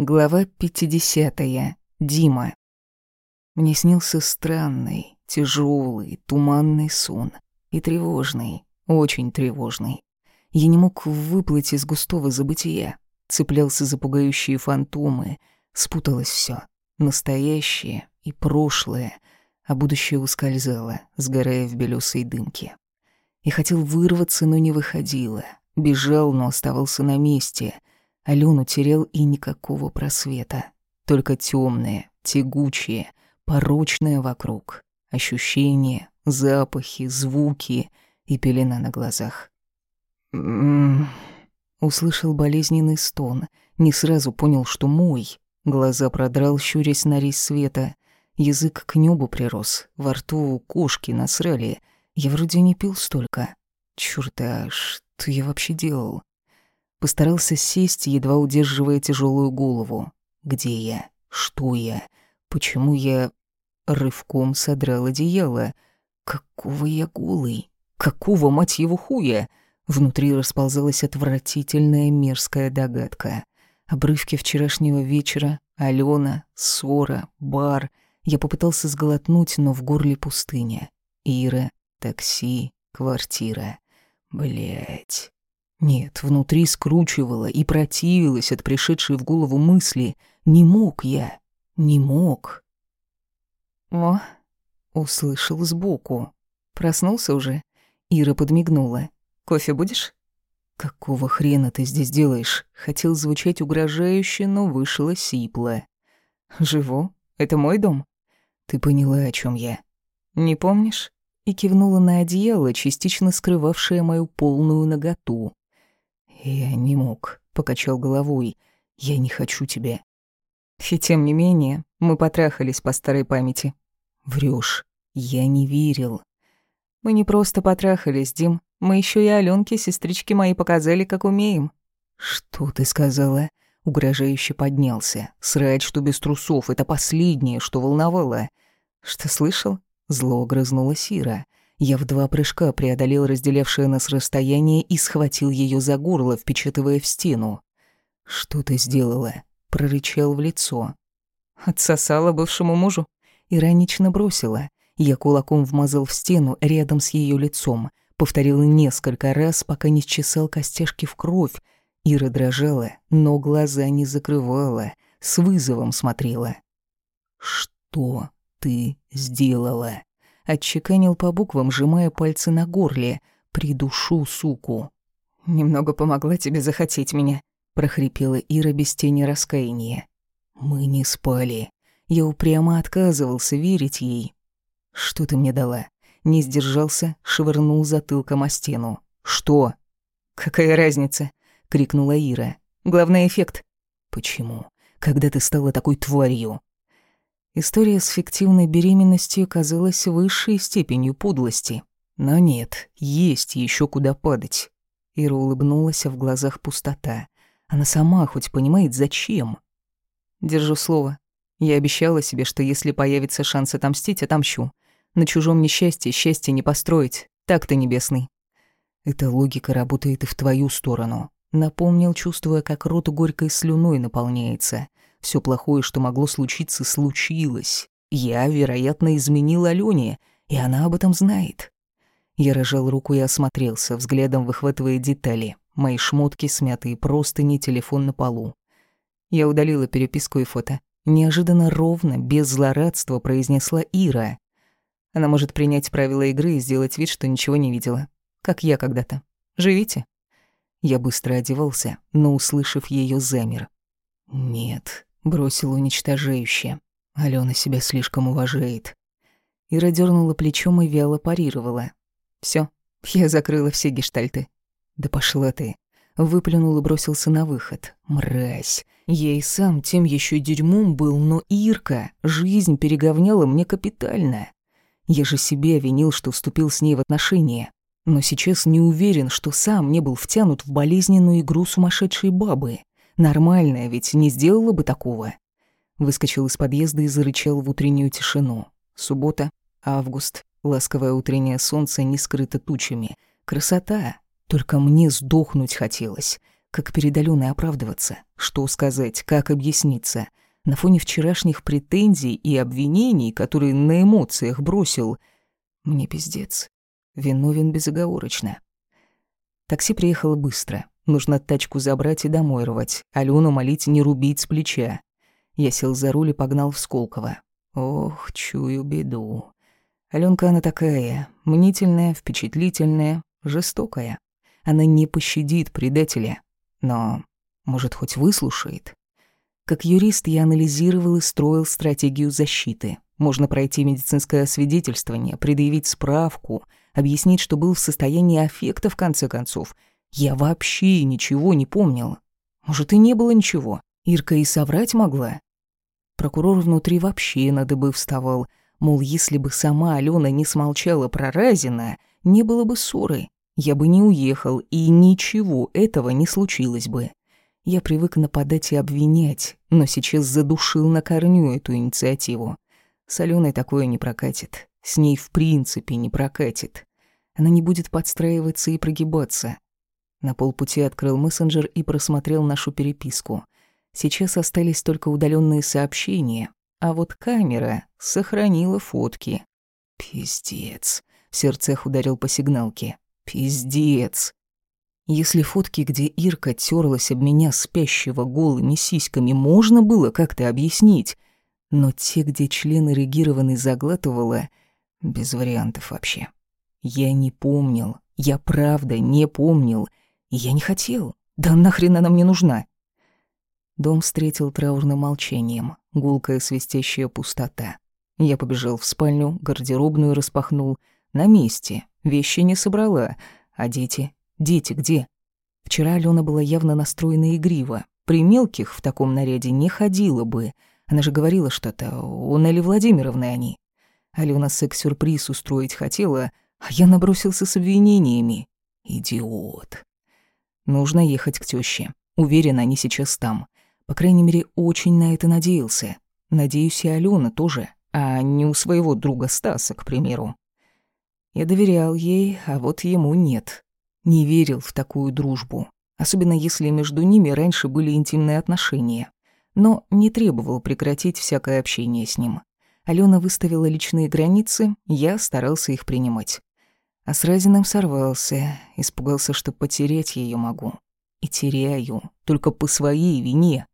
Глава 50. Дима. Мне снился странный, тяжелый, туманный сон. И тревожный, очень тревожный. Я не мог выплыть из густого забытия. Цеплялся за пугающие фантомы. Спуталось все, Настоящее и прошлое. А будущее ускользало, сгорая в белесой дымке. И хотел вырваться, но не выходило. Бежал, но оставался на месте — Алену терял и никакого просвета. Только темное, тягучее, порочное вокруг. Ощущения, запахи, звуки и пелена на глазах. «М-м-м», услышал болезненный стон. Не сразу понял, что мой. Глаза продрал, щурясь на рис света. Язык к небу прирос. Во рту кошки насрали. Я вроде не пил столько. Чёрт, а что я вообще делал? Постарался сесть, едва удерживая тяжелую голову. Где я? Что я? Почему я рывком содрал одеяло? Какого я голый? Какого, мать его, хуя? Внутри расползалась отвратительная мерзкая догадка. Обрывки вчерашнего вечера, Алена, ссора, бар. Я попытался сглотнуть, но в горле пустыня. Ира, такси, квартира. Блять. Нет, внутри скручивало и противилось от пришедшей в голову мысли. Не мог я, не мог. О, услышал сбоку. Проснулся уже? Ира подмигнула. Кофе будешь? Какого хрена ты здесь делаешь? Хотел звучать угрожающе, но вышло сипло. Живу. Это мой дом. Ты поняла, о чем я? Не помнишь? И кивнула на одеяло, частично скрывавшее мою полную наготу. «Я не мог», — покачал головой. «Я не хочу тебя». И тем не менее, мы потрахались по старой памяти. Врешь. Я не верил. Мы не просто потрахались, Дим. Мы еще и Аленке, сестрички мои, показали, как умеем. Что ты сказала? Угрожающе поднялся. Срать, что без трусов, это последнее, что волновало. Что слышал? Зло грызнула Сира. Я в два прыжка преодолел разделявшее нас расстояние и схватил ее за горло, впечатывая в стену. «Что ты сделала?» — прорычал в лицо. Отсосала бывшему мужу. Иронично бросила. Я кулаком вмазал в стену рядом с ее лицом. Повторил несколько раз, пока не счесал костяшки в кровь. Ира дрожала, но глаза не закрывала, с вызовом смотрела. «Что ты сделала?» Отчеканил по буквам, сжимая пальцы на горле. «Придушу, суку». «Немного помогла тебе захотеть меня», — прохрипела Ира без тени раскаяния. «Мы не спали. Я упрямо отказывался верить ей. Что ты мне дала?» Не сдержался, швырнул затылком о стену. «Что?» «Какая разница?» — крикнула Ира. «Главный эффект». «Почему? Когда ты стала такой тварью?» История с фиктивной беременностью казалась высшей степенью подлости. Но нет, есть еще куда падать. Ира улыбнулась, а в глазах пустота. Она сама хоть понимает, зачем. Держу слово. Я обещала себе, что если появится шанс отомстить, отомщу. На чужом несчастье счастье не построить. Так-то небесный. Эта логика работает и в твою сторону. Напомнил, чувствуя, как рот горькой слюной наполняется. Все плохое, что могло случиться, случилось. Я, вероятно, изменил Алене, и она об этом знает. Я рожал руку и осмотрелся, взглядом выхватывая детали. Мои шмотки, смятые простыни, телефон на полу. Я удалила переписку и фото. Неожиданно ровно, без злорадства, произнесла Ира. Она может принять правила игры и сделать вид, что ничего не видела. Как я когда-то. Живите. Я быстро одевался, но, услышав ее, замер. Нет, Бросил уничтожающе. Алена себя слишком уважает. Ира дернула плечом и вяло парировала. Все, я закрыла все гештальты. Да пошла ты. Выплюнул и бросился на выход. Мразь. Я и сам тем еще дерьмом был, но Ирка жизнь переговняла мне капитально. Я же себя винил, что вступил с ней в отношения. Но сейчас не уверен, что сам не был втянут в болезненную игру сумасшедшей бабы. Нормальная ведь не сделала бы такого. Выскочил из подъезда и зарычал в утреннюю тишину. Суббота, август, ласковое утреннее солнце не скрыто тучами. Красота. Только мне сдохнуть хотелось. Как перед Аленой оправдываться? Что сказать? Как объясниться? На фоне вчерашних претензий и обвинений, которые на эмоциях бросил, мне пиздец. Виновен безоговорочно. Такси приехало быстро. Нужно тачку забрать и домой рвать. Алену молить не рубить с плеча. Я сел за руль и погнал в Сколково. Ох, чую беду. Аленка она такая, мнительная, впечатлительная, жестокая. Она не пощадит предателя, но, может, хоть выслушает. Как юрист я анализировал и строил стратегию защиты. Можно пройти медицинское освидетельствование, предъявить справку, объяснить, что был в состоянии аффекта в конце концов. Я вообще ничего не помнил. Может, и не было ничего. Ирка и соврать могла. Прокурор внутри вообще на дыбы вставал. Мол, если бы сама Алена не смолчала про Разина, не было бы ссоры. Я бы не уехал, и ничего этого не случилось бы. Я привык нападать и обвинять, но сейчас задушил на корню эту инициативу. С Аленой такое не прокатит. С ней в принципе не прокатит. Она не будет подстраиваться и прогибаться. На полпути открыл мессенджер и просмотрел нашу переписку. Сейчас остались только удаленные сообщения, а вот камера сохранила фотки. Пиздец. В сердцах ударил по сигналке. Пиздец. Если фотки, где Ирка терлась об меня спящего голыми сиськами, можно было как-то объяснить, но те, где член эрегированный заглатывала, без вариантов вообще. Я не помнил, я правда не помнил, я не хотел. Да нахрен она мне нужна? Дом встретил траурным молчанием, гулкая свистящая пустота. Я побежал в спальню, гардеробную распахнул. На месте, вещи не собрала, а дети Дети где? Вчера Алена была явно настроена игриво. При мелких в таком наряде не ходила бы. Она же говорила что-то, у Нелли Владимировны они. Алена секс-сюрприз устроить хотела, а я набросился с обвинениями. Идиот. Нужно ехать к тёще. Уверена, они сейчас там. По крайней мере, очень на это надеялся. Надеюсь, и Алена тоже, а не у своего друга Стаса, к примеру. Я доверял ей, а вот ему нет. Не верил в такую дружбу, особенно если между ними раньше были интимные отношения. Но не требовал прекратить всякое общение с ним. Алена выставила личные границы, я старался их принимать. А с Разиным сорвался, испугался, что потерять ее могу. И теряю, только по своей вине.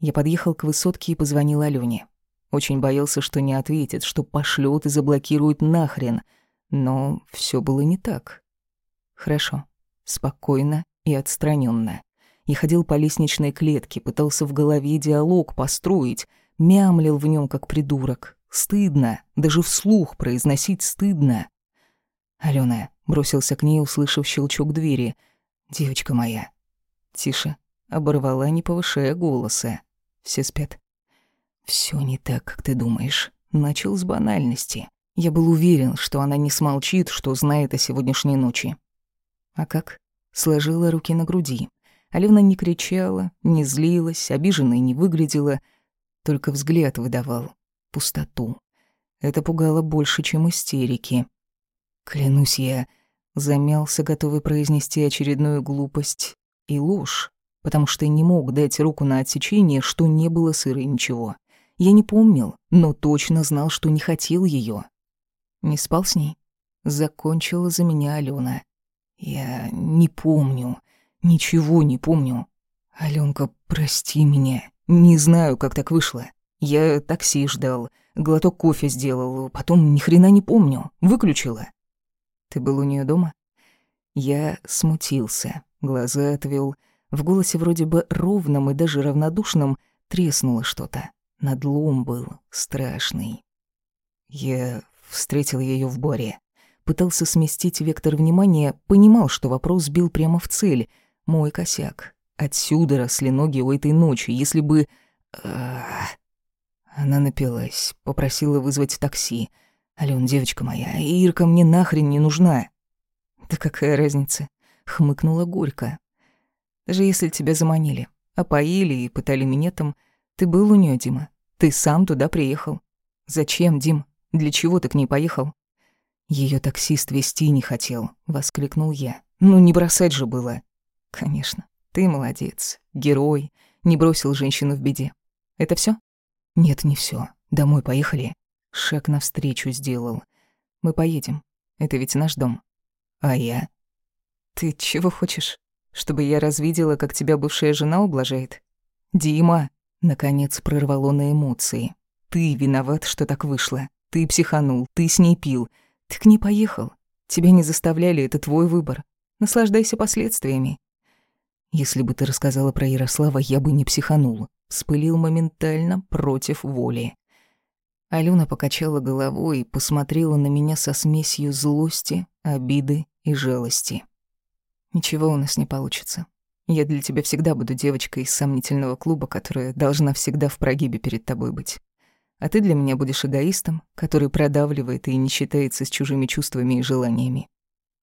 Я подъехал к высотке и позвонил Алёне. Очень боялся, что не ответит, что пошлёт и заблокирует нахрен. Но все было не так. Хорошо. Спокойно и отстраненно. Я ходил по лестничной клетке, пытался в голове диалог построить, мямлил в нем как придурок. Стыдно, даже вслух произносить стыдно. Алена бросился к ней, услышав щелчок двери. «Девочка моя». Тише, оборвала, не повышая голоса. Все спят. Все не так, как ты думаешь. Начал с банальности. Я был уверен, что она не смолчит, что знает о сегодняшней ночи. А как? Сложила руки на груди. Алена не кричала, не злилась, обиженной не выглядела, только взгляд выдавал. Пустоту. Это пугало больше, чем истерики. Клянусь я, замялся, готовый произнести очередную глупость и ложь, потому что не мог дать руку на отсечение, что не было сыра и ничего. Я не помнил, но точно знал, что не хотел ее. Не спал с ней. Закончила за меня Алена. Я не помню, ничего не помню. Алёнка, прости меня. Не знаю, как так вышло. Я такси ждал, глоток кофе сделал, потом ни хрена не помню. Выключила. Ты был у неё дома? Я смутился, глаза отвёл. В голосе вроде бы ровном и даже равнодушном треснуло что-то. Надлом был страшный. Я встретил её в баре. Пытался сместить вектор внимания, понимал, что вопрос бил прямо в цель. Мой косяк. Отсюда росли ноги у этой ночи. Если бы... Она напилась, попросила вызвать такси. «Алён, девочка моя, Ирка мне нахрен не нужна». «Да какая разница?» — хмыкнула горько. «Даже если тебя заманили, опоили и пытали минетом, ты был у неё, Дима. Ты сам туда приехал. Зачем, Дим? Для чего ты к ней поехал?» Ее таксист вести не хотел, воскликнул я. Ну не бросать же было. Конечно. Ты молодец, герой, не бросил женщину в беде. Это все? Нет, не все. Домой поехали. Шаг навстречу сделал. Мы поедем. Это ведь наш дом. А я? Ты чего хочешь? Чтобы я развидела, как тебя бывшая жена ублажает? Дима, наконец прорвало на эмоции. Ты виноват, что так вышло. Ты психанул, ты с ней пил. Ты к ней поехал. Тебя не заставляли, это твой выбор. Наслаждайся последствиями. Если бы ты рассказала про Ярослава, я бы не психанул. Вспылил моментально против воли. Алена покачала головой и посмотрела на меня со смесью злости, обиды и жалости. «Ничего у нас не получится. Я для тебя всегда буду девочкой из сомнительного клуба, которая должна всегда в прогибе перед тобой быть. А ты для меня будешь эгоистом, который продавливает и не считается с чужими чувствами и желаниями.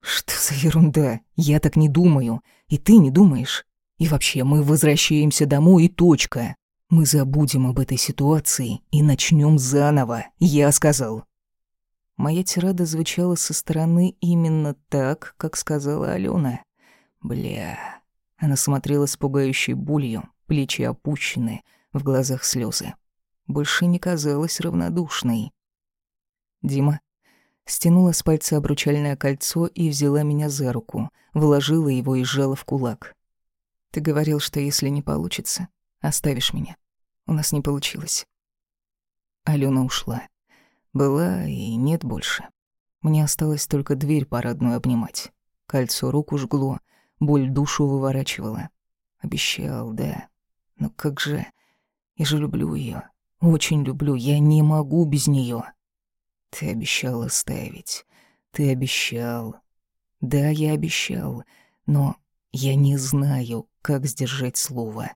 Что за ерунда? Я так не думаю. И ты не думаешь. И вообще, мы возвращаемся домой и точка. Мы забудем об этой ситуации и начнем заново, я сказал. Моя тирада звучала со стороны именно так, как сказала Алена. Бля. Она смотрела с пугающей болью, плечи опущены, в глазах слезы. Больше не казалась равнодушной. Дима стянула с пальца обручальное кольцо и взяла меня за руку, вложила его и сжала в кулак. «Ты говорил, что если не получится, Оставишь меня. У нас не получилось. Алена ушла. Была и нет больше. Мне осталось только дверь парадную обнимать. Кольцо руку жгло, боль душу выворачивала. Обещал, да. Но как же... Я же люблю ее, Очень люблю. Я не могу без нее. Ты обещал оставить. Ты обещал. Да, я обещал. Но я не знаю, как сдержать слово.